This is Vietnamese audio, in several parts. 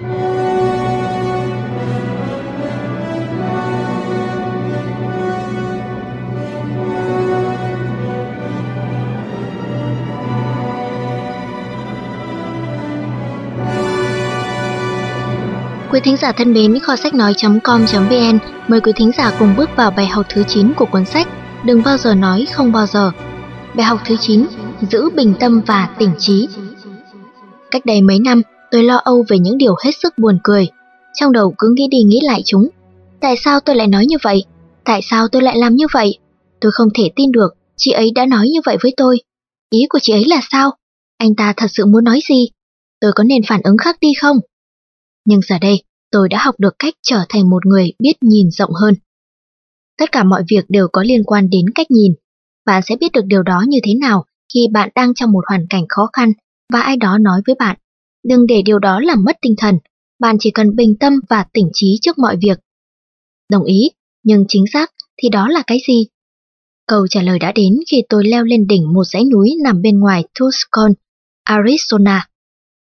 Quý thính giả thân mến, kho sách nói.com.vn mời quý thính giả cùng bước vào bài học thứ 9 của cuốn sách Đừng bao giờ nói không bao giờ. Bài học thứ 9, giữ bình tâm và tỉnh trí. Cách đây mấy năm, tôi lo âu về những điều hết sức buồn cười. Trong đầu cứ nghĩ đi nghĩ lại chúng. Tại sao tôi lại nói như vậy? Tại sao tôi lại làm như vậy? Tôi không thể tin được, chị ấy đã nói như vậy với tôi. Ý của chị ấy là sao? Anh ta thật sự muốn nói gì? Tôi có nên phản ứng khác đi không? Nhưng giờ đây, tôi đã học được cách trở thành một người biết nhìn rộng hơn. Tất cả mọi việc đều có liên quan đến cách nhìn. Bạn sẽ biết được điều đó như thế nào khi bạn đang trong một hoàn cảnh khó khăn và ai đó nói với bạn. Đừng để điều đó làm mất tinh thần, bạn chỉ cần bình tâm và tỉnh trí trước mọi việc. Đồng ý, nhưng chính xác thì đó là cái gì? Câu trả lời đã đến khi tôi leo lên đỉnh một dãy núi nằm bên ngoài Tucson, Arizona.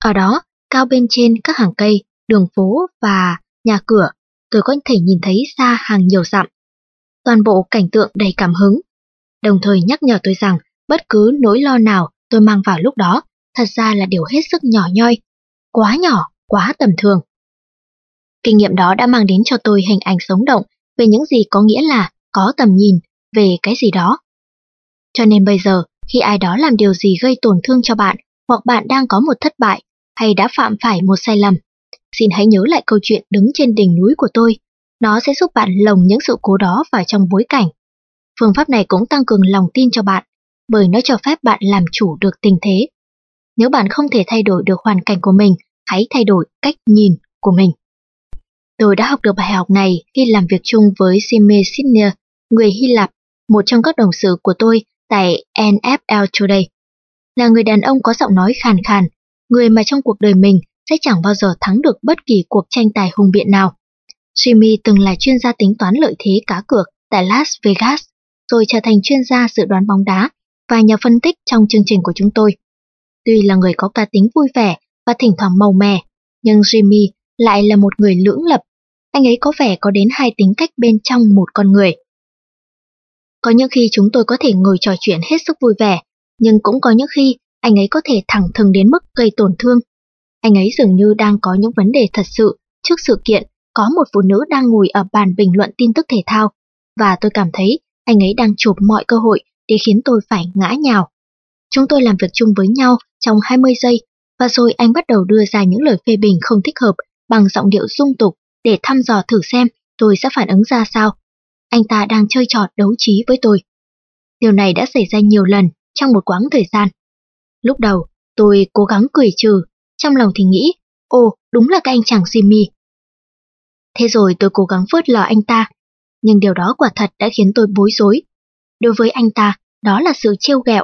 Ở đó, cao bên trên các hàng cây, đường phố và nhà cửa, tôi có thể nhìn thấy xa hàng nhiều dặm. Toàn bộ cảnh tượng đầy cảm hứng. Đồng thời nhắc nhở tôi rằng bất cứ nỗi lo nào tôi mang vào lúc đó thật ra là điều hết sức nhỏ nhoi, quá nhỏ, quá tầm thường. Kinh nghiệm đó đã mang đến cho tôi hình ảnh sống động về những gì có nghĩa là có tầm nhìn về cái gì đó. Cho nên bây giờ, khi ai đó làm điều gì gây tổn thương cho bạn, hoặc bạn đang có một thất bại, hay đã phạm phải một sai lầm, xin hãy nhớ lại câu chuyện đứng trên đỉnh núi của tôi. Nó sẽ giúp bạn lồng những sự cố đó vào trong bối cảnh. Phương pháp này cũng tăng cường lòng tin cho bạn, bởi nó cho phép bạn làm chủ được tình thế. Nếu bạn không thể thay đổi được hoàn cảnh của mình, hãy thay đổi cách nhìn của mình. Tôi đã học được bài học này khi làm việc chung với Sime Sidney, người Hy Lạp, một trong các đồng sự của tôi tại NFL Today. Là người đàn ông có giọng nói khàn khàn, người mà trong cuộc đời mình sẽ chẳng bao giờ thắng được bất kỳ cuộc tranh tài hùng biện nào. Jimmy từng là chuyên gia tính toán lợi thế cá cược tại Las Vegas, rồi trở thành chuyên gia dự đoán bóng đá và nhà phân tích trong chương trình của chúng tôi. Tuy là người có cá tính vui vẻ và thỉnh thoảng màu mè, nhưng Jimmy lại là một người lưỡng lập. Anh ấy có vẻ có đến hai tính cách bên trong một con người. Có những khi chúng tôi có thể ngồi trò chuyện hết sức vui vẻ, nhưng cũng có những khi anh ấy có thể thẳng thừng đến mức gây tổn thương anh ấy dường như đang có những vấn đề thật sự trước sự kiện có một phụ nữ đang ngồi ở bàn bình luận tin tức thể thao và tôi cảm thấy anh ấy đang chụp mọi cơ hội để khiến tôi phải ngã nhào. Chúng tôi làm việc chung với nhau trong 20 giây và rồi anh bắt đầu đưa ra những lời phê bình không thích hợp bằng giọng điệu dung tục để thăm dò thử xem tôi sẽ phản ứng ra sao. Anh ta đang chơi trò đấu trí với tôi. Điều này đã xảy ra nhiều lần trong một quãng thời gian. Lúc đầu, tôi cố gắng cười trừ trong lòng thì nghĩ, ồ, đúng là cái anh chàng Jimmy. Thế rồi tôi cố gắng phớt lờ anh ta, nhưng điều đó quả thật đã khiến tôi bối rối. Đối với anh ta, đó là sự trêu ghẹo.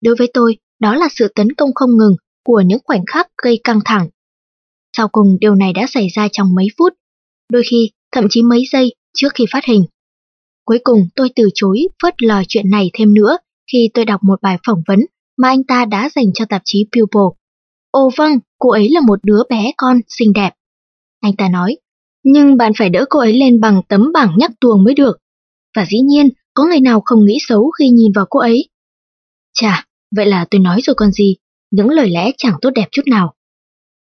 Đối với tôi, đó là sự tấn công không ngừng của những khoảnh khắc gây căng thẳng. Sau cùng điều này đã xảy ra trong mấy phút, đôi khi thậm chí mấy giây trước khi phát hình. Cuối cùng tôi từ chối phớt lờ chuyện này thêm nữa khi tôi đọc một bài phỏng vấn mà anh ta đã dành cho tạp chí People. Ồ vâng, cô ấy là một đứa bé con xinh đẹp. Anh ta nói, nhưng bạn phải đỡ cô ấy lên bằng tấm bảng nhắc tuồng mới được. Và dĩ nhiên, có người nào không nghĩ xấu khi nhìn vào cô ấy. Chà, vậy là tôi nói rồi còn gì, những lời lẽ chẳng tốt đẹp chút nào.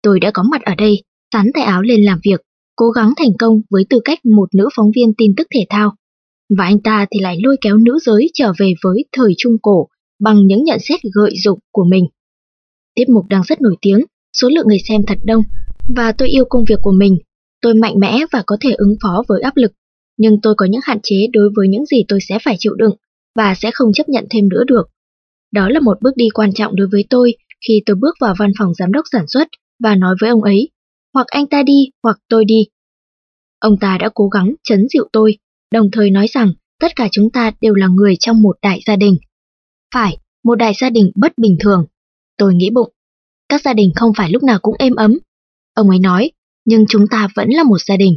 Tôi đã có mặt ở đây, sắn tay áo lên làm việc, cố gắng thành công với tư cách một nữ phóng viên tin tức thể thao. Và anh ta thì lại lôi kéo nữ giới trở về với thời trung cổ bằng những nhận xét gợi dục của mình. Tiết mục đang rất nổi tiếng, số lượng người xem thật đông, và tôi yêu công việc của mình. Tôi mạnh mẽ và có thể ứng phó với áp lực, nhưng tôi có những hạn chế đối với những gì tôi sẽ phải chịu đựng và sẽ không chấp nhận thêm nữa được. Đó là một bước đi quan trọng đối với tôi khi tôi bước vào văn phòng giám đốc sản xuất và nói với ông ấy, hoặc anh ta đi hoặc tôi đi. Ông ta đã cố gắng chấn dịu tôi, đồng thời nói rằng tất cả chúng ta đều là người trong một đại gia đình. Phải, một đại gia đình bất bình thường. Tôi nghĩ bụng, các gia đình không phải lúc nào cũng êm ấm. Ông ấy nói, nhưng chúng ta vẫn là một gia đình.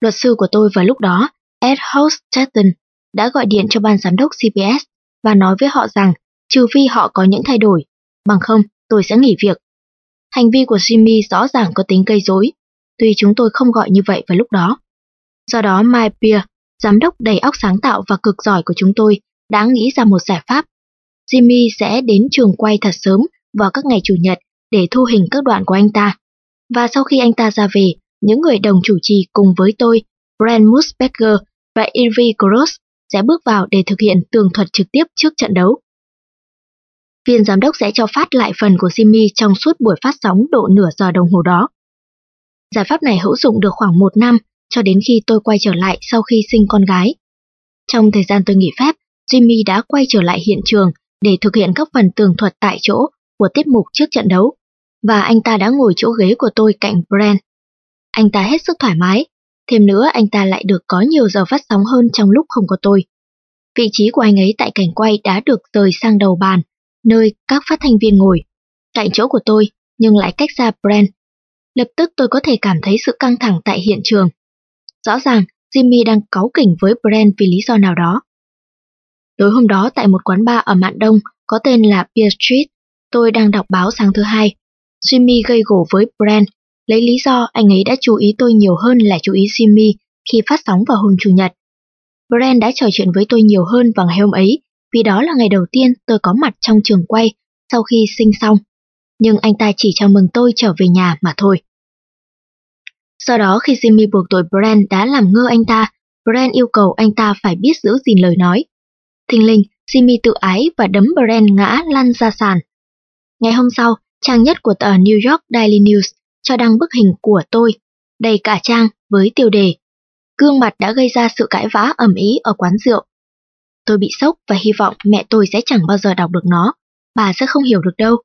Luật sư của tôi vào lúc đó, Ed House Chatton, đã gọi điện cho ban giám đốc CBS và nói với họ rằng trừ phi họ có những thay đổi, bằng không tôi sẽ nghỉ việc. Hành vi của Jimmy rõ ràng có tính gây rối, tuy chúng tôi không gọi như vậy vào lúc đó. Do đó Mike Pierre, giám đốc đầy óc sáng tạo và cực giỏi của chúng tôi, đã nghĩ ra một giải pháp. Jimmy sẽ đến trường quay thật sớm vào các ngày Chủ nhật để thu hình các đoạn của anh ta. Và sau khi anh ta ra về, những người đồng chủ trì cùng với tôi, Brent Musbecker và Irvi Gross sẽ bước vào để thực hiện tường thuật trực tiếp trước trận đấu. Viên giám đốc sẽ cho phát lại phần của Jimmy trong suốt buổi phát sóng độ nửa giờ đồng hồ đó. Giải pháp này hữu dụng được khoảng một năm cho đến khi tôi quay trở lại sau khi sinh con gái. Trong thời gian tôi nghỉ phép, Jimmy đã quay trở lại hiện trường để thực hiện các phần tường thuật tại chỗ của tiết mục trước trận đấu, và anh ta đã ngồi chỗ ghế của tôi cạnh Brent. Anh ta hết sức thoải mái, thêm nữa anh ta lại được có nhiều giờ phát sóng hơn trong lúc không có tôi. Vị trí của anh ấy tại cảnh quay đã được rời sang đầu bàn, nơi các phát thanh viên ngồi, cạnh chỗ của tôi nhưng lại cách xa Brent. Lập tức tôi có thể cảm thấy sự căng thẳng tại hiện trường. Rõ ràng, Jimmy đang cáu kỉnh với Brent vì lý do nào đó. Tối hôm đó tại một quán bar ở Mạn Đông có tên là Pier Street, tôi đang đọc báo sáng thứ hai. Jimmy gây gổ với Brent, lấy lý do anh ấy đã chú ý tôi nhiều hơn là chú ý Jimmy khi phát sóng vào hôm Chủ nhật. Brent đã trò chuyện với tôi nhiều hơn vào ngày hôm ấy, vì đó là ngày đầu tiên tôi có mặt trong trường quay sau khi sinh xong. Nhưng anh ta chỉ chào mừng tôi trở về nhà mà thôi. Sau đó khi Jimmy buộc tội Brent đã làm ngơ anh ta, Brent yêu cầu anh ta phải biết giữ gìn lời nói. Thình linh, Jimmy tự ái và đấm Brent ngã lăn ra sàn. Ngày hôm sau, trang nhất của tờ New York Daily News cho đăng bức hình của tôi, đầy cả trang với tiêu đề Gương mặt đã gây ra sự cãi vã ẩm ý ở quán rượu. Tôi bị sốc và hy vọng mẹ tôi sẽ chẳng bao giờ đọc được nó, bà sẽ không hiểu được đâu.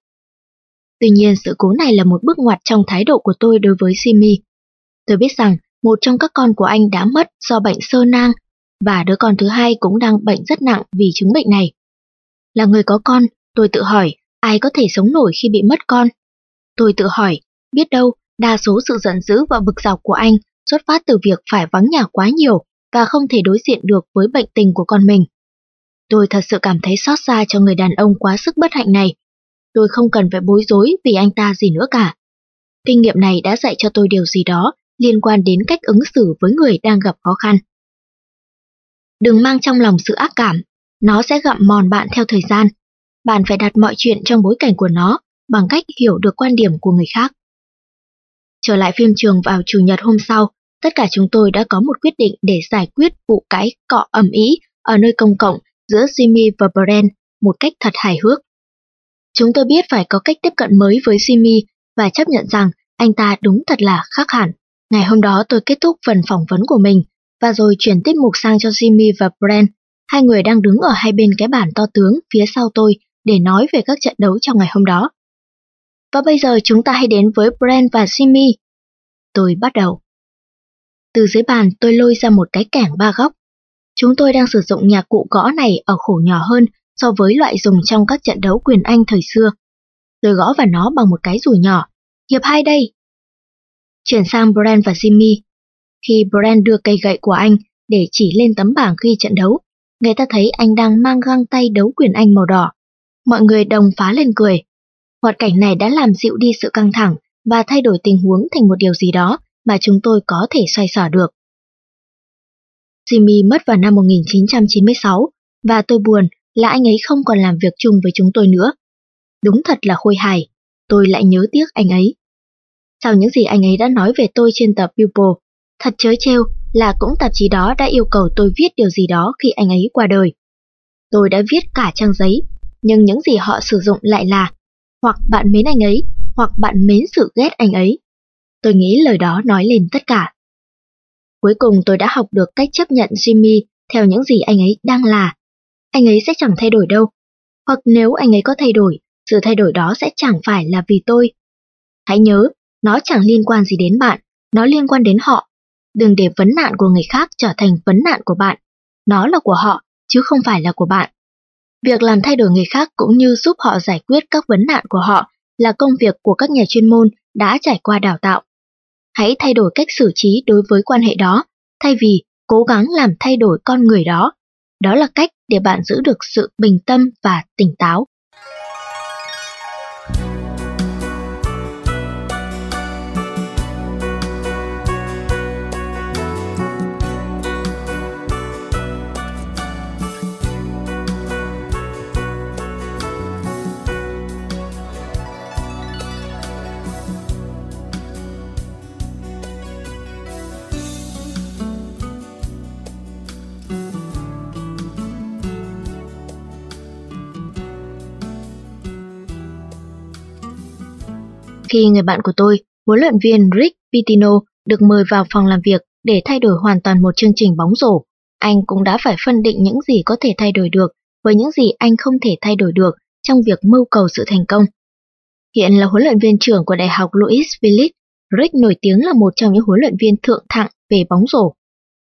Tuy nhiên sự cố này là một bước ngoặt trong thái độ của tôi đối với Simi. Tôi biết rằng một trong các con của anh đã mất do bệnh sơ nang và đứa con thứ hai cũng đang bệnh rất nặng vì chứng bệnh này. Là người có con, tôi tự hỏi ai có thể sống nổi khi bị mất con. Tôi tự hỏi, biết đâu đa số sự giận dữ và bực dọc của anh xuất phát từ việc phải vắng nhà quá nhiều và không thể đối diện được với bệnh tình của con mình. Tôi thật sự cảm thấy xót xa cho người đàn ông quá sức bất hạnh này. Tôi không cần phải bối rối vì anh ta gì nữa cả. Kinh nghiệm này đã dạy cho tôi điều gì đó liên quan đến cách ứng xử với người đang gặp khó khăn. Đừng mang trong lòng sự ác cảm, nó sẽ gặm mòn bạn theo thời gian. Bạn phải đặt mọi chuyện trong bối cảnh của nó bằng cách hiểu được quan điểm của người khác. Trở lại phim trường vào Chủ nhật hôm sau, tất cả chúng tôi đã có một quyết định để giải quyết vụ cái cọ ẩm ý ở nơi công cộng giữa Jimmy và Brent một cách thật hài hước. Chúng tôi biết phải có cách tiếp cận mới với Jimmy và chấp nhận rằng anh ta đúng thật là khác hẳn. Ngày hôm đó tôi kết thúc phần phỏng vấn của mình và rồi chuyển tiết mục sang cho Jimmy và Brent. Hai người đang đứng ở hai bên cái bàn to tướng phía sau tôi để nói về các trận đấu trong ngày hôm đó. Và bây giờ chúng ta hãy đến với Brent và Jimmy. Tôi bắt đầu. Từ dưới bàn tôi lôi ra một cái kẻng ba góc. Chúng tôi đang sử dụng nhạc cụ gõ này ở khổ nhỏ hơn so với loại dùng trong các trận đấu quyền Anh thời xưa. Tôi gõ vào nó bằng một cái rùi nhỏ. Hiệp hai đây. Chuyển sang Brand và Jimmy. Khi Brand đưa cây gậy của anh để chỉ lên tấm bảng ghi trận đấu, người ta thấy anh đang mang găng tay đấu quyền Anh màu đỏ. Mọi người đồng phá lên cười. Hoạt cảnh này đã làm dịu đi sự căng thẳng và thay đổi tình huống thành một điều gì đó mà chúng tôi có thể xoay sở được. Jimmy mất vào năm 1996 và tôi buồn là anh ấy không còn làm việc chung với chúng tôi nữa. Đúng thật là khôi hài, tôi lại nhớ tiếc anh ấy. Sau những gì anh ấy đã nói về tôi trên tập People, thật chớ trêu là cũng tạp chí đó đã yêu cầu tôi viết điều gì đó khi anh ấy qua đời. Tôi đã viết cả trang giấy, nhưng những gì họ sử dụng lại là hoặc bạn mến anh ấy, hoặc bạn mến sự ghét anh ấy. Tôi nghĩ lời đó nói lên tất cả. Cuối cùng tôi đã học được cách chấp nhận Jimmy theo những gì anh ấy đang là. Anh ấy sẽ chẳng thay đổi đâu. Hoặc nếu anh ấy có thay đổi, sự thay đổi đó sẽ chẳng phải là vì tôi. Hãy nhớ, nó chẳng liên quan gì đến bạn, nó liên quan đến họ. Đừng để vấn nạn của người khác trở thành vấn nạn của bạn. Nó là của họ, chứ không phải là của bạn. Việc làm thay đổi người khác cũng như giúp họ giải quyết các vấn nạn của họ là công việc của các nhà chuyên môn đã trải qua đào tạo. Hãy thay đổi cách xử trí đối với quan hệ đó, thay vì cố gắng làm thay đổi con người đó. Đó là cách để bạn giữ được sự bình tâm và tỉnh táo. Khi người bạn của tôi, huấn luyện viên Rick Pitino, được mời vào phòng làm việc để thay đổi hoàn toàn một chương trình bóng rổ, anh cũng đã phải phân định những gì có thể thay đổi được với những gì anh không thể thay đổi được trong việc mưu cầu sự thành công. Hiện là huấn luyện viên trưởng của Đại học Louisville, Rick nổi tiếng là một trong những huấn luyện viên thượng thặng về bóng rổ.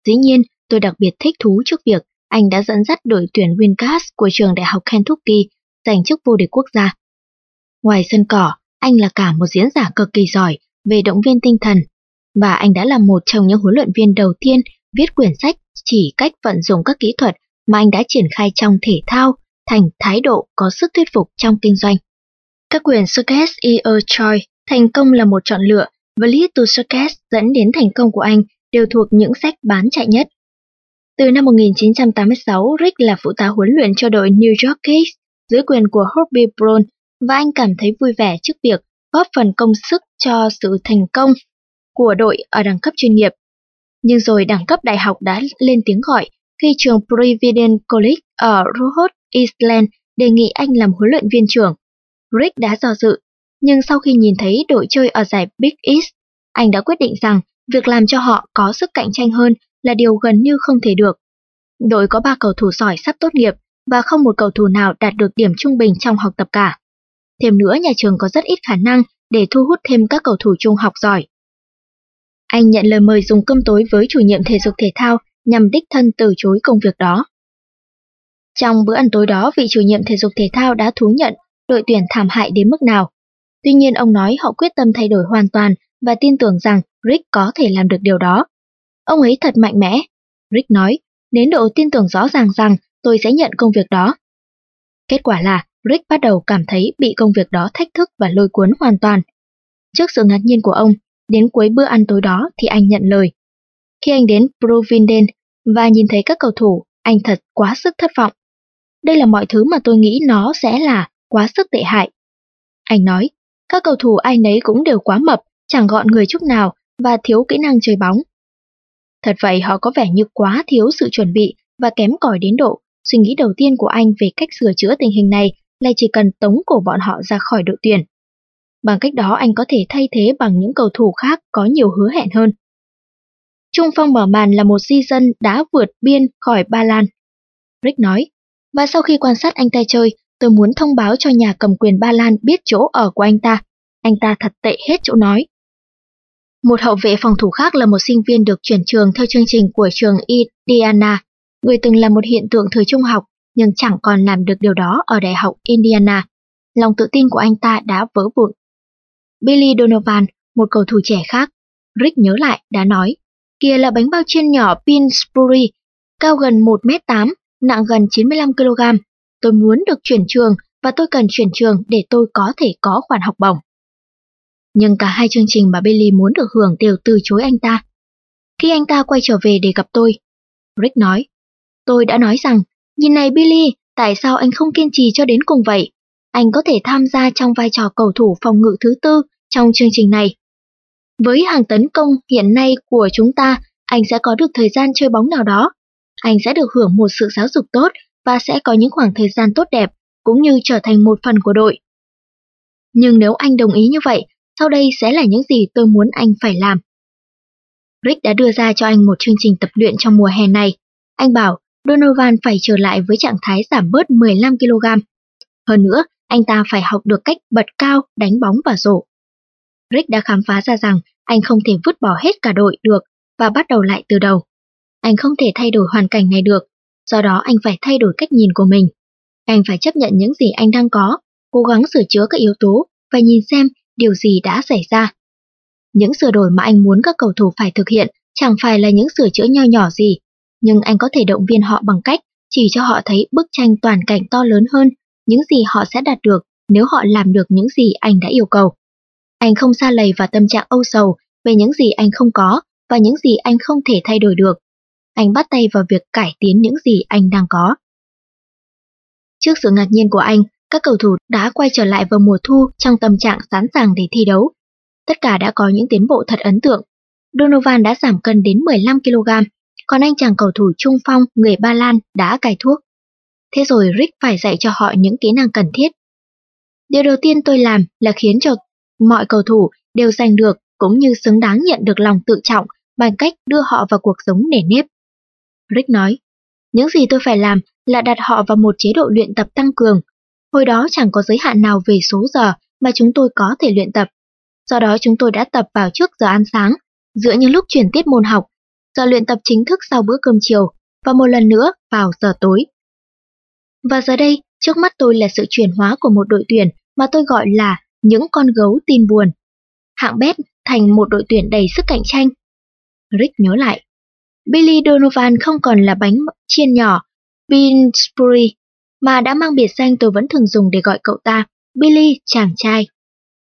Dĩ nhiên, tôi đặc biệt thích thú trước việc anh đã dẫn dắt đội tuyển Wincast của trường Đại học Kentucky giành chức vô địch quốc gia. Ngoài sân cỏ, anh là cả một diễn giả cực kỳ giỏi về động viên tinh thần, và anh đã là một trong những huấn luyện viên đầu tiên viết quyển sách chỉ cách vận dụng các kỹ thuật mà anh đã triển khai trong thể thao thành thái độ có sức thuyết phục trong kinh doanh. Các quyển Success is e. a Choice, thành công là một chọn lựa, và Lead to Success dẫn đến thành công của anh đều thuộc những sách bán chạy nhất. Từ năm 1986, Rick là phụ tá huấn luyện cho đội New York Knicks dưới quyền của Hobie Brown và anh cảm thấy vui vẻ trước việc góp phần công sức cho sự thành công của đội ở đẳng cấp chuyên nghiệp. Nhưng rồi đẳng cấp đại học đã lên tiếng gọi khi trường Providence College ở Rhode Island đề nghị anh làm huấn luyện viên trưởng. Rick đã do dự, nhưng sau khi nhìn thấy đội chơi ở giải Big East, anh đã quyết định rằng việc làm cho họ có sức cạnh tranh hơn là điều gần như không thể được. Đội có 3 cầu thủ giỏi sắp tốt nghiệp và không một cầu thủ nào đạt được điểm trung bình trong học tập cả. Thêm nữa, nhà trường có rất ít khả năng để thu hút thêm các cầu thủ trung học giỏi. Anh nhận lời mời dùng cơm tối với chủ nhiệm thể dục thể thao nhằm đích thân từ chối công việc đó. Trong bữa ăn tối đó, vị chủ nhiệm thể dục thể thao đã thú nhận đội tuyển thảm hại đến mức nào. Tuy nhiên ông nói họ quyết tâm thay đổi hoàn toàn và tin tưởng rằng Rick có thể làm được điều đó. Ông ấy thật mạnh mẽ. Rick nói, đến độ tin tưởng rõ ràng rằng tôi sẽ nhận công việc đó. Kết quả là Rick bắt đầu cảm thấy bị công việc đó thách thức và lôi cuốn hoàn toàn. Trước sự ngạc nhiên của ông, đến cuối bữa ăn tối đó thì anh nhận lời. Khi anh đến Providence và nhìn thấy các cầu thủ, anh thật quá sức thất vọng. Đây là mọi thứ mà tôi nghĩ nó sẽ là quá sức tệ hại. Anh nói, các cầu thủ ai nấy cũng đều quá mập, chẳng gọn người chút nào và thiếu kỹ năng chơi bóng. Thật vậy họ có vẻ như quá thiếu sự chuẩn bị và kém cỏi đến độ. Suy nghĩ đầu tiên của anh về cách sửa chữa tình hình này là chỉ cần tống cổ bọn họ ra khỏi đội tuyển. Bằng cách đó anh có thể thay thế bằng những cầu thủ khác có nhiều hứa hẹn hơn. Trung phong mở màn là một di dân đã vượt biên khỏi Ba Lan. Rick nói, và sau khi quan sát anh ta chơi, tôi muốn thông báo cho nhà cầm quyền Ba Lan biết chỗ ở của anh ta. Anh ta thật tệ hết chỗ nói. Một hậu vệ phòng thủ khác là một sinh viên được chuyển trường theo chương trình của trường Indiana, người từng là một hiện tượng thời trung học nhưng chẳng còn làm được điều đó ở Đại học Indiana. Lòng tự tin của anh ta đã vỡ vụn. Billy Donovan, một cầu thủ trẻ khác, Rick nhớ lại đã nói, kia là bánh bao chiên nhỏ Pinsbury, cao gần 1m8, nặng gần 95kg. Tôi muốn được chuyển trường và tôi cần chuyển trường để tôi có thể có khoản học bổng. Nhưng cả hai chương trình mà Billy muốn được hưởng đều từ chối anh ta. Khi anh ta quay trở về để gặp tôi, Rick nói, tôi đã nói rằng, nhìn này Billy, tại sao anh không kiên trì cho đến cùng vậy? Anh có thể tham gia trong vai trò cầu thủ phòng ngự thứ tư trong chương trình này. Với hàng tấn công hiện nay của chúng ta, anh sẽ có được thời gian chơi bóng nào đó. Anh sẽ được hưởng một sự giáo dục tốt và sẽ có những khoảng thời gian tốt đẹp, cũng như trở thành một phần của đội. Nhưng nếu anh đồng ý như vậy, sau đây sẽ là những gì tôi muốn anh phải làm. Rick đã đưa ra cho anh một chương trình tập luyện trong mùa hè này. Anh bảo Donovan phải trở lại với trạng thái giảm bớt 15kg. Hơn nữa, anh ta phải học được cách bật cao, đánh bóng và rổ. Rick đã khám phá ra rằng anh không thể vứt bỏ hết cả đội được và bắt đầu lại từ đầu. Anh không thể thay đổi hoàn cảnh này được, do đó anh phải thay đổi cách nhìn của mình. Anh phải chấp nhận những gì anh đang có, cố gắng sửa chữa các yếu tố và nhìn xem điều gì đã xảy ra. Những sửa đổi mà anh muốn các cầu thủ phải thực hiện chẳng phải là những sửa chữa nho nhỏ gì, nhưng anh có thể động viên họ bằng cách chỉ cho họ thấy bức tranh toàn cảnh to lớn hơn, những gì họ sẽ đạt được nếu họ làm được những gì anh đã yêu cầu. Anh không xa lầy vào tâm trạng âu sầu về những gì anh không có và những gì anh không thể thay đổi được. Anh bắt tay vào việc cải tiến những gì anh đang có. Trước sự ngạc nhiên của anh, các cầu thủ đã quay trở lại vào mùa thu trong tâm trạng sẵn sàng để thi đấu. Tất cả đã có những tiến bộ thật ấn tượng. Donovan đã giảm cân đến 15kg, còn anh chàng cầu thủ trung phong người Ba Lan đã cài thuốc. Thế rồi Rick phải dạy cho họ những kỹ năng cần thiết. Điều đầu tiên tôi làm là khiến cho mọi cầu thủ đều giành được cũng như xứng đáng nhận được lòng tự trọng bằng cách đưa họ vào cuộc sống nề nếp. Rick nói, những gì tôi phải làm là đặt họ vào một chế độ luyện tập tăng cường. Hồi đó chẳng có giới hạn nào về số giờ mà chúng tôi có thể luyện tập. Do đó chúng tôi đã tập vào trước giờ ăn sáng, giữa những lúc chuyển tiết môn học, giờ luyện tập chính thức sau bữa cơm chiều, và một lần nữa vào giờ tối. Và giờ đây, trước mắt tôi là sự chuyển hóa của một đội tuyển mà tôi gọi là những con gấu tin buồn. Hạng bét thành một đội tuyển đầy sức cạnh tranh. Rick nhớ lại, Billy Donovan không còn là bánh chiên nhỏ Beansbury, mà đã mang biệt danh tôi vẫn thường dùng để gọi cậu ta, Billy chàng trai.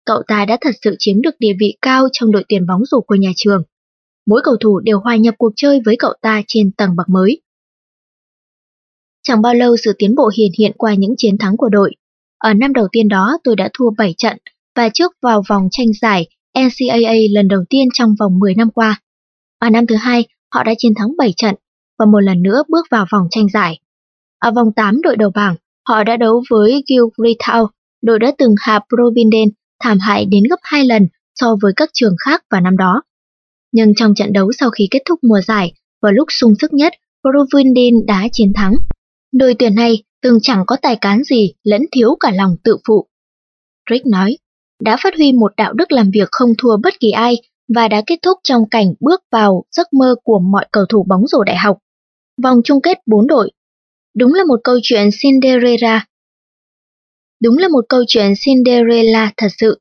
Cậu ta đã thật sự chiếm được địa vị cao trong đội tuyển bóng rổ của nhà trường. Mỗi cầu thủ đều hòa nhập cuộc chơi với cậu ta trên tầng bậc mới. Chẳng bao lâu sự tiến bộ hiển hiện qua những chiến thắng của đội. Ở năm đầu tiên đó tôi đã thua 7 trận và trước vào vòng tranh giải NCAA lần đầu tiên trong vòng 10 năm qua. Ở năm thứ hai, họ đã chiến thắng 7 trận và một lần nữa bước vào vòng tranh giải. Ở vòng 8 đội đầu bảng, họ đã đấu với Gilbrethal, đội đã từng hạ Providence thảm hại đến gấp 2 lần so với các trường khác vào năm đó. Nhưng trong trận đấu sau khi kết thúc mùa giải, vào lúc sung sức nhất, Provindin đã chiến thắng. Đội tuyển này từng chẳng có tài cán gì lẫn thiếu cả lòng tự phụ. Rick nói, đã phát huy một đạo đức làm việc không thua bất kỳ ai và đã kết thúc trong cảnh bước vào giấc mơ của mọi cầu thủ bóng rổ đại học. Vòng chung kết 4 đội. Đúng là một câu chuyện Cinderella. Đúng là một câu chuyện Cinderella thật sự.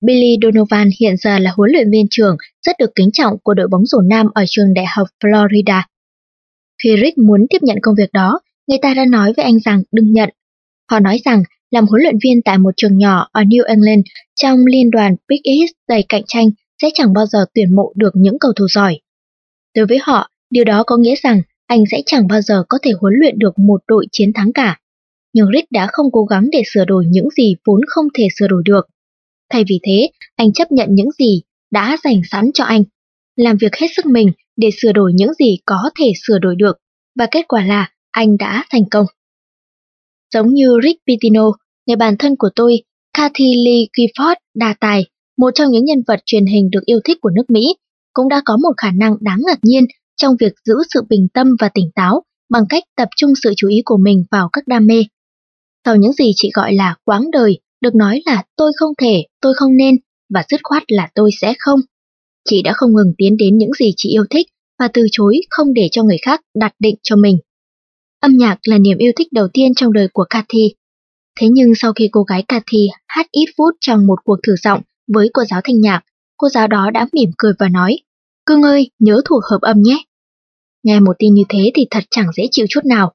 Billy Donovan hiện giờ là huấn luyện viên trưởng rất được kính trọng của đội bóng rổ nam ở trường đại học Florida. Khi Rick muốn tiếp nhận công việc đó, người ta đã nói với anh rằng đừng nhận. Họ nói rằng làm huấn luyện viên tại một trường nhỏ ở New England trong liên đoàn Big East đầy cạnh tranh sẽ chẳng bao giờ tuyển mộ được những cầu thủ giỏi. Đối với họ, điều đó có nghĩa rằng anh sẽ chẳng bao giờ có thể huấn luyện được một đội chiến thắng cả. Nhưng Rick đã không cố gắng để sửa đổi những gì vốn không thể sửa đổi được. Thay vì thế, anh chấp nhận những gì đã dành sẵn cho anh, làm việc hết sức mình để sửa đổi những gì có thể sửa đổi được, và kết quả là anh đã thành công. Giống như Rick Pitino, người bạn thân của tôi, Kathy Lee Gifford đa tài, một trong những nhân vật truyền hình được yêu thích của nước Mỹ, cũng đã có một khả năng đáng ngạc nhiên trong việc giữ sự bình tâm và tỉnh táo bằng cách tập trung sự chú ý của mình vào các đam mê. Sau những gì chị gọi là quáng đời, được nói là tôi không thể, tôi không nên, và dứt khoát là tôi sẽ không. Chị đã không ngừng tiến đến những gì chị yêu thích và từ chối không để cho người khác đặt định cho mình. Âm nhạc là niềm yêu thích đầu tiên trong đời của Cathy. Thế nhưng sau khi cô gái Cathy hát ít phút trong một cuộc thử giọng với cô giáo thanh nhạc, cô giáo đó đã mỉm cười và nói, Cưng ơi, nhớ thuộc hợp âm nhé. Nghe một tin như thế thì thật chẳng dễ chịu chút nào.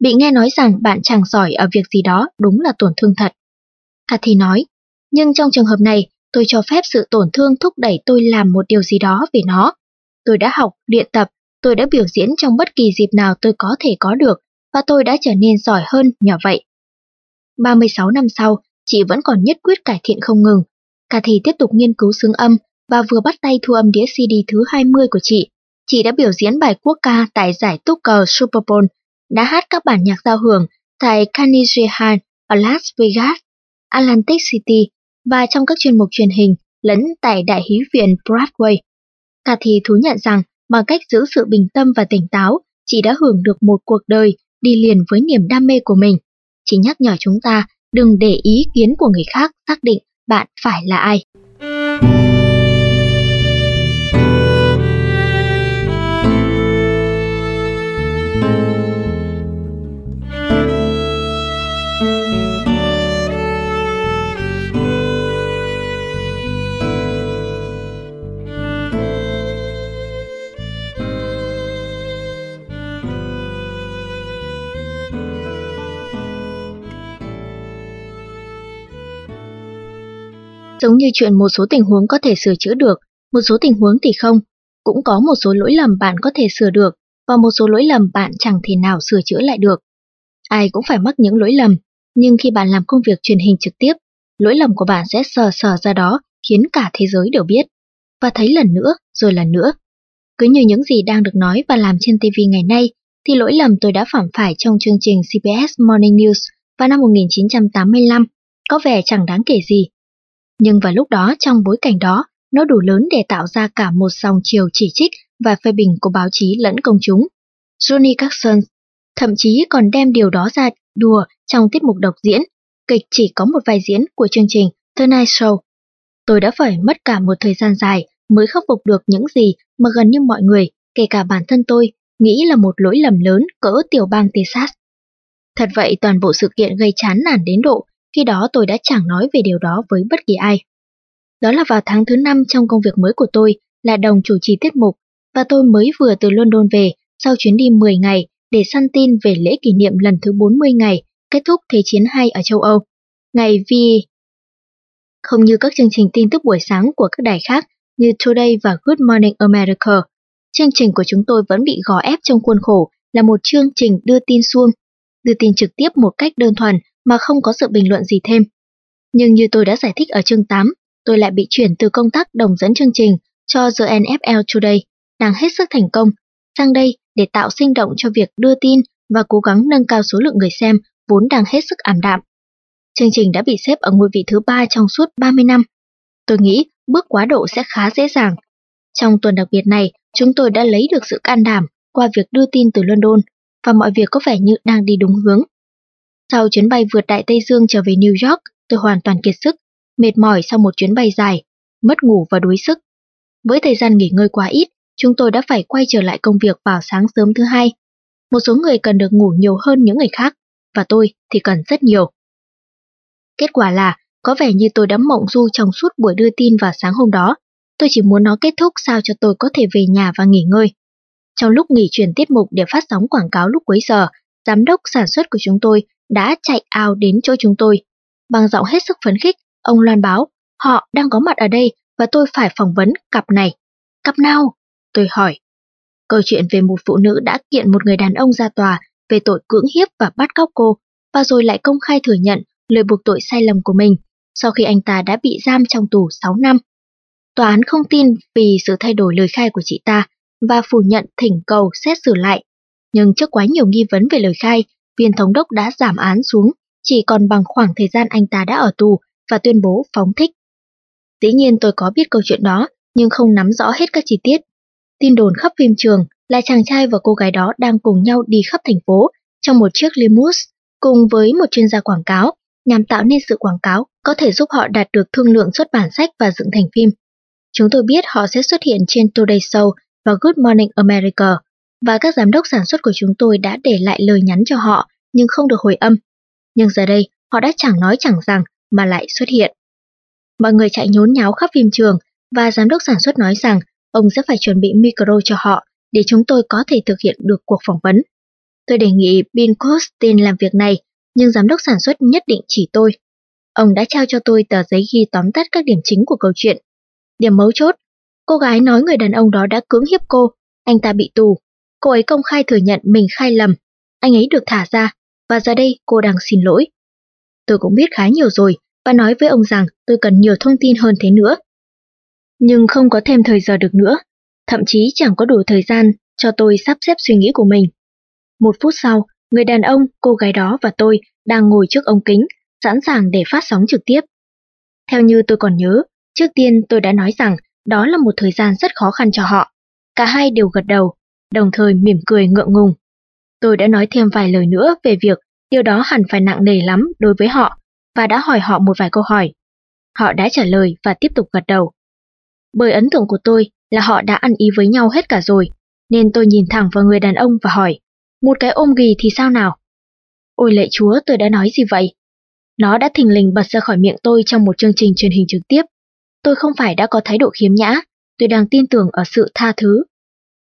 Bị nghe nói rằng bạn chàng giỏi ở việc gì đó đúng là tổn thương thật. À Cathy nói, nhưng trong trường hợp này, tôi cho phép sự tổn thương thúc đẩy tôi làm một điều gì đó về nó. Tôi đã học, luyện tập, tôi đã biểu diễn trong bất kỳ dịp nào tôi có thể có được, và tôi đã trở nên giỏi hơn nhờ vậy. 36 năm sau, chị vẫn còn nhất quyết cải thiện không ngừng. Cathy tiếp tục nghiên cứu xướng âm và vừa bắt tay thu âm đĩa CD thứ 20 của chị. Chị đã biểu diễn bài quốc ca tại giải túc cờ Super Bowl, đã hát các bản nhạc giao hưởng tại Carnegie Hall ở Las Vegas, Atlantic City và trong các chuyên mục truyền hình lẫn tại Đại hí viện Broadway. Cathy thú nhận rằng bằng cách giữ sự bình tâm và tỉnh táo, chị đã hưởng được một cuộc đời đi liền với niềm đam mê của mình. Chị nhắc nhở chúng ta đừng để ý kiến của người khác xác định bạn phải là ai. Giống như chuyện một số tình huống có thể sửa chữa được, một số tình huống thì không. Cũng có một số lỗi lầm bạn có thể sửa được, và một số lỗi lầm bạn chẳng thể nào sửa chữa lại được. Ai cũng phải mắc những lỗi lầm, nhưng khi bạn làm công việc truyền hình trực tiếp, lỗi lầm của bạn sẽ sờ sờ ra đó khiến cả thế giới đều biết. Và thấy lần nữa, rồi lần nữa. Cứ như những gì đang được nói và làm trên TV ngày nay, thì lỗi lầm tôi đã phạm phải trong chương trình CBS Morning News vào năm 1985 có vẻ chẳng đáng kể gì nhưng vào lúc đó trong bối cảnh đó, nó đủ lớn để tạo ra cả một dòng chiều chỉ trích và phê bình của báo chí lẫn công chúng. Johnny Carson thậm chí còn đem điều đó ra đùa trong tiết mục độc diễn, kịch chỉ có một vài diễn của chương trình The Night Show. Tôi đã phải mất cả một thời gian dài mới khắc phục được những gì mà gần như mọi người, kể cả bản thân tôi, nghĩ là một lỗi lầm lớn cỡ tiểu bang Texas. Thật vậy toàn bộ sự kiện gây chán nản đến độ khi đó tôi đã chẳng nói về điều đó với bất kỳ ai. Đó là vào tháng thứ năm trong công việc mới của tôi là đồng chủ trì tiết mục và tôi mới vừa từ London về sau chuyến đi 10 ngày để săn tin về lễ kỷ niệm lần thứ 40 ngày kết thúc Thế chiến II ở châu Âu. Ngày vì không như các chương trình tin tức buổi sáng của các đài khác như Today và Good Morning America, chương trình của chúng tôi vẫn bị gò ép trong khuôn khổ là một chương trình đưa tin suông, đưa tin trực tiếp một cách đơn thuần mà không có sự bình luận gì thêm. Nhưng như tôi đã giải thích ở chương 8, tôi lại bị chuyển từ công tác đồng dẫn chương trình cho The NFL Today, đang hết sức thành công, sang đây để tạo sinh động cho việc đưa tin và cố gắng nâng cao số lượng người xem vốn đang hết sức ảm đạm. Chương trình đã bị xếp ở ngôi vị thứ ba trong suốt 30 năm. Tôi nghĩ bước quá độ sẽ khá dễ dàng. Trong tuần đặc biệt này, chúng tôi đã lấy được sự can đảm qua việc đưa tin từ London và mọi việc có vẻ như đang đi đúng hướng. Sau chuyến bay vượt Đại Tây Dương trở về New York, tôi hoàn toàn kiệt sức, mệt mỏi sau một chuyến bay dài, mất ngủ và đuối sức. Với thời gian nghỉ ngơi quá ít, chúng tôi đã phải quay trở lại công việc vào sáng sớm thứ hai. Một số người cần được ngủ nhiều hơn những người khác, và tôi thì cần rất nhiều. Kết quả là, có vẻ như tôi đã mộng du trong suốt buổi đưa tin vào sáng hôm đó. Tôi chỉ muốn nó kết thúc sao cho tôi có thể về nhà và nghỉ ngơi. Trong lúc nghỉ chuyển tiết mục để phát sóng quảng cáo lúc cuối giờ, giám đốc sản xuất của chúng tôi đã chạy ao đến chỗ chúng tôi. Bằng giọng hết sức phấn khích, ông loan báo, họ đang có mặt ở đây và tôi phải phỏng vấn cặp này. Cặp nào? Tôi hỏi. Câu chuyện về một phụ nữ đã kiện một người đàn ông ra tòa về tội cưỡng hiếp và bắt cóc cô, và rồi lại công khai thừa nhận lời buộc tội sai lầm của mình sau khi anh ta đã bị giam trong tù 6 năm. Tòa án không tin vì sự thay đổi lời khai của chị ta và phủ nhận thỉnh cầu xét xử lại. Nhưng trước quá nhiều nghi vấn về lời khai, viên thống đốc đã giảm án xuống chỉ còn bằng khoảng thời gian anh ta đã ở tù và tuyên bố phóng thích. Dĩ nhiên tôi có biết câu chuyện đó, nhưng không nắm rõ hết các chi tiết. Tin đồn khắp phim trường là chàng trai và cô gái đó đang cùng nhau đi khắp thành phố trong một chiếc limousine cùng với một chuyên gia quảng cáo nhằm tạo nên sự quảng cáo có thể giúp họ đạt được thương lượng xuất bản sách và dựng thành phim. Chúng tôi biết họ sẽ xuất hiện trên Today Show và Good Morning America và các giám đốc sản xuất của chúng tôi đã để lại lời nhắn cho họ nhưng không được hồi âm. Nhưng giờ đây, họ đã chẳng nói chẳng rằng mà lại xuất hiện. Mọi người chạy nhốn nháo khắp phim trường và giám đốc sản xuất nói rằng ông sẽ phải chuẩn bị micro cho họ để chúng tôi có thể thực hiện được cuộc phỏng vấn. Tôi đề nghị Bill Costin làm việc này, nhưng giám đốc sản xuất nhất định chỉ tôi. Ông đã trao cho tôi tờ giấy ghi tóm tắt các điểm chính của câu chuyện. Điểm mấu chốt, cô gái nói người đàn ông đó đã cưỡng hiếp cô, anh ta bị tù. Cô ấy công khai thừa nhận mình khai lầm, anh ấy được thả ra, và giờ đây cô đang xin lỗi. Tôi cũng biết khá nhiều rồi, và nói với ông rằng tôi cần nhiều thông tin hơn thế nữa. Nhưng không có thêm thời giờ được nữa, thậm chí chẳng có đủ thời gian cho tôi sắp xếp suy nghĩ của mình. Một phút sau, người đàn ông, cô gái đó và tôi đang ngồi trước ống kính, sẵn sàng để phát sóng trực tiếp. Theo như tôi còn nhớ, trước tiên tôi đã nói rằng đó là một thời gian rất khó khăn cho họ. Cả hai đều gật đầu, đồng thời mỉm cười ngượng ngùng. Tôi đã nói thêm vài lời nữa về việc điều đó hẳn phải nặng nề lắm đối với họ và đã hỏi họ một vài câu hỏi. Họ đã trả lời và tiếp tục gật đầu. Bởi ấn tượng của tôi là họ đã ăn ý với nhau hết cả rồi, nên tôi nhìn thẳng vào người đàn ông và hỏi, một cái ôm ghì thì sao nào? Ôi lệ chúa tôi đã nói gì vậy? Nó đã thình lình bật ra khỏi miệng tôi trong một chương trình truyền hình trực tiếp. Tôi không phải đã có thái độ khiếm nhã, tôi đang tin tưởng ở sự tha thứ.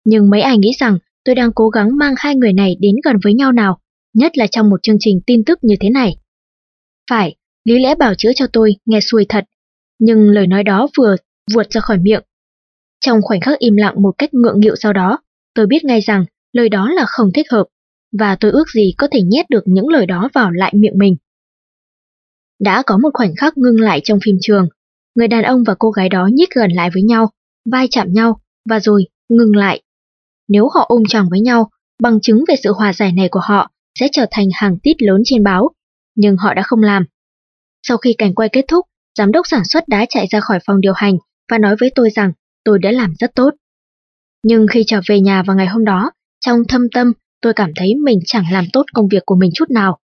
Nhưng mấy ai nghĩ rằng tôi đang cố gắng mang hai người này đến gần với nhau nào, nhất là trong một chương trình tin tức như thế này. Phải, lý lẽ bảo chữa cho tôi nghe xuôi thật, nhưng lời nói đó vừa vượt ra khỏi miệng trong khoảnh khắc im lặng một cách ngượng nghịu sau đó, tôi biết ngay rằng lời đó là không thích hợp, và tôi ước gì có thể nhét được những lời đó vào lại miệng mình. Đã có một khoảnh khắc ngưng lại trong phim trường, người đàn ông và cô gái đó nhích gần lại với nhau, vai chạm nhau, và rồi ngừng lại. Nếu họ ôm chồng với nhau, bằng chứng về sự hòa giải này của họ sẽ trở thành hàng tít lớn trên báo, nhưng họ đã không làm. Sau khi cảnh quay kết thúc, giám đốc sản xuất đã chạy ra khỏi phòng điều hành và nói với tôi rằng tôi đã làm rất tốt. Nhưng khi trở về nhà vào ngày hôm đó, trong thâm tâm tôi cảm thấy mình chẳng làm tốt công việc của mình chút nào.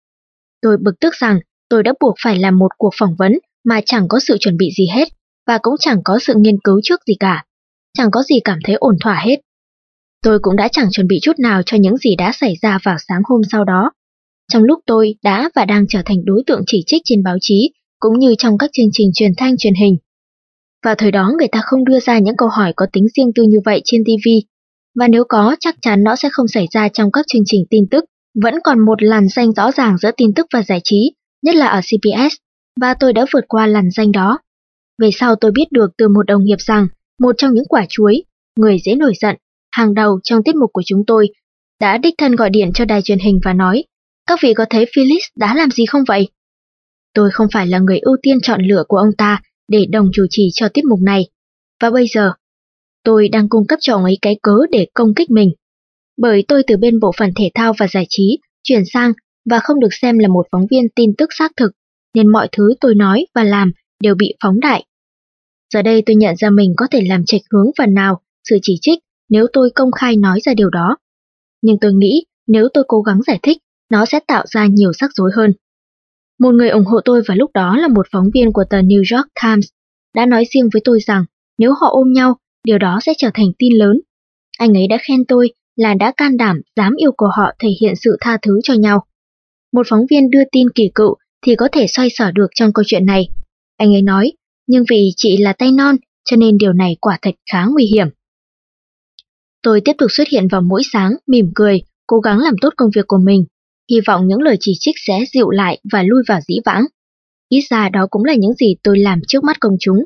Tôi bực tức rằng tôi đã buộc phải làm một cuộc phỏng vấn mà chẳng có sự chuẩn bị gì hết và cũng chẳng có sự nghiên cứu trước gì cả. Chẳng có gì cảm thấy ổn thỏa hết. Tôi cũng đã chẳng chuẩn bị chút nào cho những gì đã xảy ra vào sáng hôm sau đó. Trong lúc tôi đã và đang trở thành đối tượng chỉ trích trên báo chí cũng như trong các chương trình truyền thanh truyền hình. Vào thời đó người ta không đưa ra những câu hỏi có tính riêng tư như vậy trên TV, và nếu có chắc chắn nó sẽ không xảy ra trong các chương trình tin tức. Vẫn còn một làn danh rõ ràng giữa tin tức và giải trí, nhất là ở CBS, và tôi đã vượt qua làn danh đó. Về sau tôi biết được từ một đồng nghiệp rằng một trong những quả chuối, người dễ nổi giận, hàng đầu trong tiết mục của chúng tôi, đã đích thân gọi điện cho đài truyền hình và nói, các vị có thấy Phyllis đã làm gì không vậy? Tôi không phải là người ưu tiên chọn lựa của ông ta để đồng chủ trì cho tiết mục này. Và bây giờ, tôi đang cung cấp cho ông ấy cái cớ để công kích mình. Bởi tôi từ bên bộ phận thể thao và giải trí chuyển sang và không được xem là một phóng viên tin tức xác thực, nên mọi thứ tôi nói và làm đều bị phóng đại. Giờ đây tôi nhận ra mình có thể làm chệch hướng phần nào sự chỉ trích nếu tôi công khai nói ra điều đó. Nhưng tôi nghĩ nếu tôi cố gắng giải thích, nó sẽ tạo ra nhiều rắc rối hơn. Một người ủng hộ tôi vào lúc đó là một phóng viên của tờ New York Times, đã nói riêng với tôi rằng nếu họ ôm nhau, điều đó sẽ trở thành tin lớn. Anh ấy đã khen tôi là đã can đảm dám yêu cầu họ thể hiện sự tha thứ cho nhau. Một phóng viên đưa tin kỳ cựu thì có thể xoay sở được trong câu chuyện này. Anh ấy nói, nhưng vì chị là tay non, cho nên điều này quả thật khá nguy hiểm. Tôi tiếp tục xuất hiện vào mỗi sáng, mỉm cười, cố gắng làm tốt công việc của mình hy vọng những lời chỉ trích sẽ dịu lại và lui vào dĩ vãng. Ít ra đó cũng là những gì tôi làm trước mắt công chúng.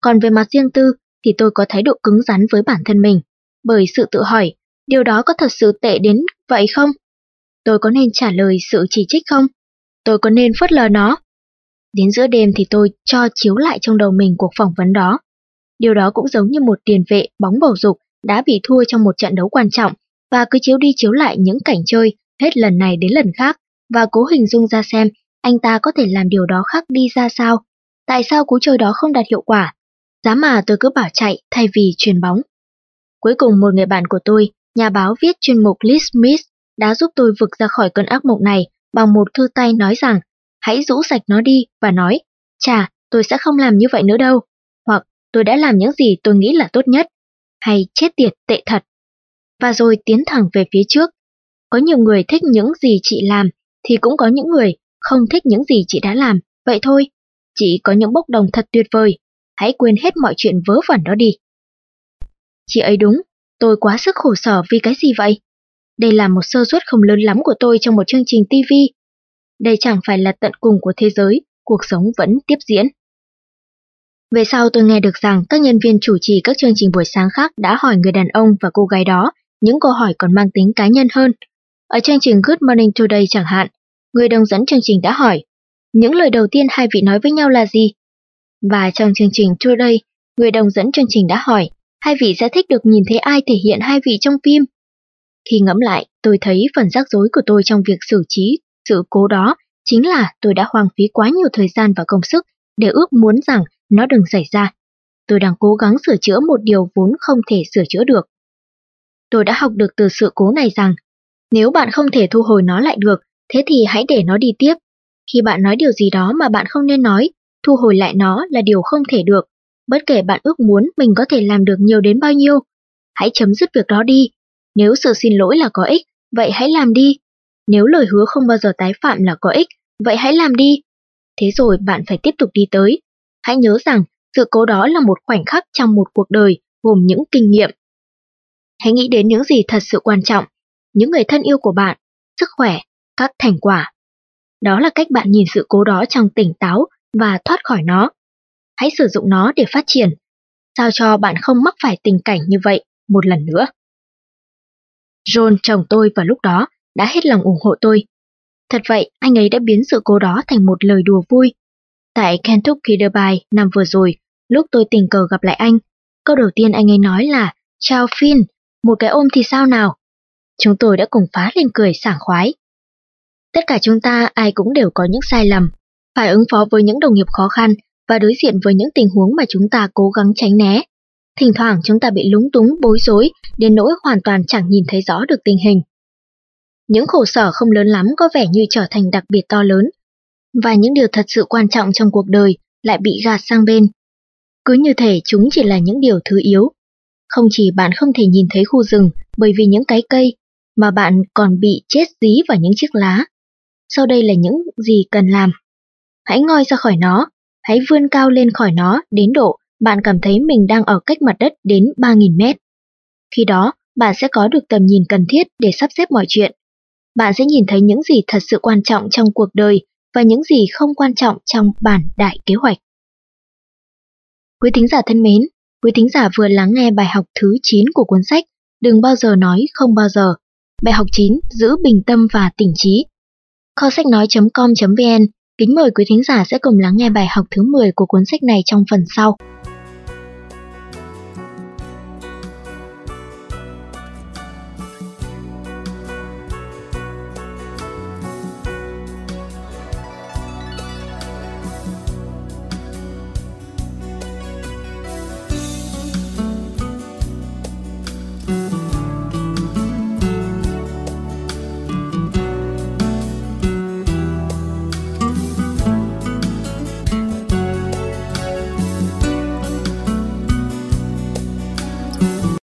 Còn về mặt riêng tư thì tôi có thái độ cứng rắn với bản thân mình, bởi sự tự hỏi, điều đó có thật sự tệ đến vậy không? Tôi có nên trả lời sự chỉ trích không? Tôi có nên phớt lờ nó? Đến giữa đêm thì tôi cho chiếu lại trong đầu mình cuộc phỏng vấn đó. Điều đó cũng giống như một tiền vệ bóng bầu dục đã bị thua trong một trận đấu quan trọng và cứ chiếu đi chiếu lại những cảnh chơi hết lần này đến lần khác và cố hình dung ra xem anh ta có thể làm điều đó khác đi ra sao. Tại sao cú chơi đó không đạt hiệu quả? Giá mà tôi cứ bảo chạy thay vì truyền bóng. Cuối cùng một người bạn của tôi, nhà báo viết chuyên mục Liz Smith, đã giúp tôi vực ra khỏi cơn ác mộng này bằng một thư tay nói rằng hãy rũ sạch nó đi và nói, chà, tôi sẽ không làm như vậy nữa đâu, hoặc tôi đã làm những gì tôi nghĩ là tốt nhất, hay chết tiệt tệ thật. Và rồi tiến thẳng về phía trước, có nhiều người thích những gì chị làm, thì cũng có những người không thích những gì chị đã làm. Vậy thôi, chị có những bốc đồng thật tuyệt vời. Hãy quên hết mọi chuyện vớ vẩn đó đi. Chị ấy đúng, tôi quá sức khổ sở vì cái gì vậy? Đây là một sơ suất không lớn lắm của tôi trong một chương trình TV. Đây chẳng phải là tận cùng của thế giới, cuộc sống vẫn tiếp diễn. Về sau tôi nghe được rằng các nhân viên chủ trì các chương trình buổi sáng khác đã hỏi người đàn ông và cô gái đó những câu hỏi còn mang tính cá nhân hơn. Ở chương trình Good Morning Today chẳng hạn, người đồng dẫn chương trình đã hỏi, những lời đầu tiên hai vị nói với nhau là gì? Và trong chương trình Today, người đồng dẫn chương trình đã hỏi, hai vị sẽ thích được nhìn thấy ai thể hiện hai vị trong phim? Khi ngẫm lại, tôi thấy phần rắc rối của tôi trong việc xử trí sự cố đó chính là tôi đã hoang phí quá nhiều thời gian và công sức để ước muốn rằng nó đừng xảy ra. Tôi đang cố gắng sửa chữa một điều vốn không thể sửa chữa được. Tôi đã học được từ sự cố này rằng nếu bạn không thể thu hồi nó lại được, thế thì hãy để nó đi tiếp. Khi bạn nói điều gì đó mà bạn không nên nói, thu hồi lại nó là điều không thể được. Bất kể bạn ước muốn mình có thể làm được nhiều đến bao nhiêu, hãy chấm dứt việc đó đi. Nếu sự xin lỗi là có ích, vậy hãy làm đi. Nếu lời hứa không bao giờ tái phạm là có ích, vậy hãy làm đi. Thế rồi bạn phải tiếp tục đi tới. Hãy nhớ rằng sự cố đó là một khoảnh khắc trong một cuộc đời gồm những kinh nghiệm. Hãy nghĩ đến những gì thật sự quan trọng những người thân yêu của bạn, sức khỏe, các thành quả. Đó là cách bạn nhìn sự cố đó trong tỉnh táo và thoát khỏi nó. Hãy sử dụng nó để phát triển, sao cho bạn không mắc phải tình cảnh như vậy một lần nữa. John, chồng tôi vào lúc đó, đã hết lòng ủng hộ tôi. Thật vậy, anh ấy đã biến sự cố đó thành một lời đùa vui. Tại Kentucky Derby năm vừa rồi, lúc tôi tình cờ gặp lại anh, câu đầu tiên anh ấy nói là Chào Finn, một cái ôm thì sao nào? Chúng tôi đã cùng phá lên cười sảng khoái. Tất cả chúng ta ai cũng đều có những sai lầm, phải ứng phó với những đồng nghiệp khó khăn và đối diện với những tình huống mà chúng ta cố gắng tránh né. Thỉnh thoảng chúng ta bị lúng túng bối rối đến nỗi hoàn toàn chẳng nhìn thấy rõ được tình hình. Những khổ sở không lớn lắm có vẻ như trở thành đặc biệt to lớn, và những điều thật sự quan trọng trong cuộc đời lại bị gạt sang bên. Cứ như thể chúng chỉ là những điều thứ yếu. Không chỉ bạn không thể nhìn thấy khu rừng bởi vì những cái cây, mà bạn còn bị chết dí vào những chiếc lá. Sau đây là những gì cần làm. Hãy ngoi ra khỏi nó, hãy vươn cao lên khỏi nó đến độ bạn cảm thấy mình đang ở cách mặt đất đến 3.000 mét. Khi đó, bạn sẽ có được tầm nhìn cần thiết để sắp xếp mọi chuyện. Bạn sẽ nhìn thấy những gì thật sự quan trọng trong cuộc đời và những gì không quan trọng trong bản đại kế hoạch. Quý thính giả thân mến, quý thính giả vừa lắng nghe bài học thứ 9 của cuốn sách Đừng bao giờ nói không bao giờ. Bài học 9 giữ bình tâm và tỉnh trí. Kho sách nói.com.vn Kính mời quý thính giả sẽ cùng lắng nghe bài học thứ 10 của cuốn sách này trong phần sau.